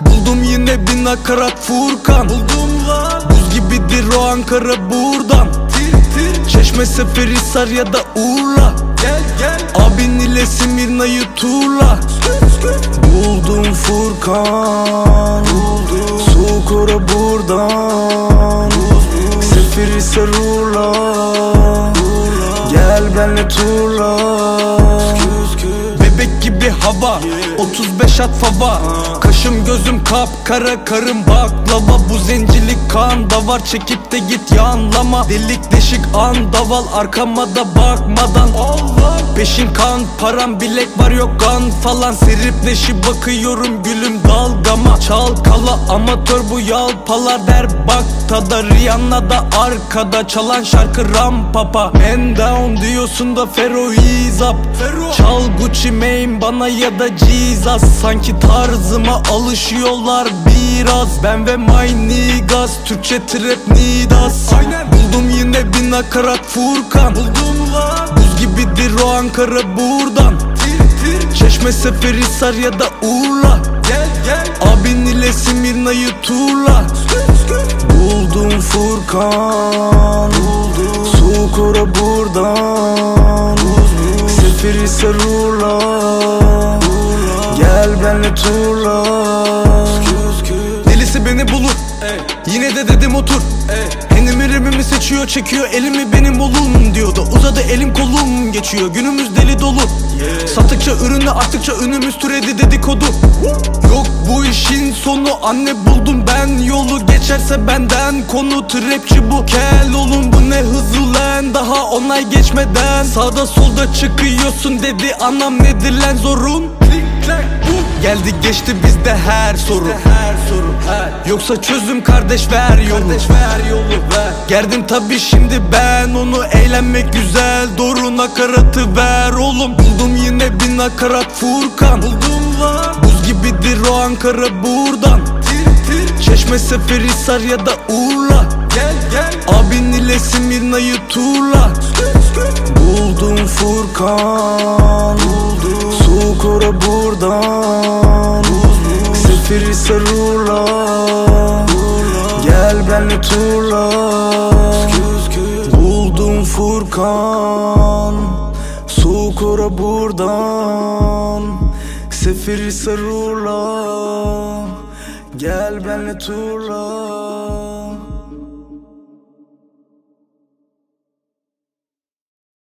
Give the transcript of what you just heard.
Buldum yine bir nakarat Furkan. Buldum lan Buz gibidir o Ankara buradan. Tir, tir. Çeşme Seferihisar ya da Urla. Gel gel. Abin ile Simirna'yı turla Buldum Furkan. Buldum. Sukora buradan. Seferihisar Urla. Gel benle turla Gibi hava 35 at fava. Kaşım gözüm kapkara karım baklava. Bu zencilik kan da var çekip de git yanlama. Delik deşik andaval arkama da bakmadan Peşin kan param bilek var yok kan falan Serip neşi bakıyorum gülüm dalgama. Çalkala amatör bu yalpalar der bak tada Rihanna da arkada çalan şarkı rampapa Man down diyorsun da Fero is up. Çal Gucci Mane bana ya da Jesus. Sanki tarzıma alışıyorlar biraz. Ben ve my niggas Türkçe trap nidas. Buldum yine bir nakarat Furkan. Buldum lan Buz gibidir o Ankara buradan. Çeşme Seferihisar ya da Urla Gel gel Abin ile Simirna'yı turla. Buldum Furkan. Buldum Sukora buradan. Seferihisar Urla Gel benle turla beni bulur. Yine de dedim otur. Henimi remimi seçiyor çekiyor elimi benim olum diyordu. Uzadı elim kolum geçiyor günümüz deli dolu. Sattıkça ürünü arttıkça ünümüz türedi dedikodu. Yok bu işin sonu anne buldum ben yolu. Geçerse benden konu trapçi bu. Kel olun bu ne hızlı lan? Daha onay geçmeden Sağda solda çıkıyorsun dedi. Anam nedir lan zorun? Geldi geçti bizde her sorun her sorun. Yoksa çözüm kardeş ver yolu. Kardeş ver yolu ver. Gerdim tabi şimdi ben onu. Eğlenmek güzel Doğru nakaratı ver oğlum. Buldum yine bir nakarat Furkan. Buldum lan. Buz gibidir o Ankara buradan. Tir, tir. Çeşme Seferihisar ya da Urla Gel gel. Abin ile Simirna'yı turla Buldum Furkan. Buldum. Sukora buradan Seferihisar Urla Gel benle turla Buldum Furkan. Sukora buradan. Seferihisar Urla Gel benle turla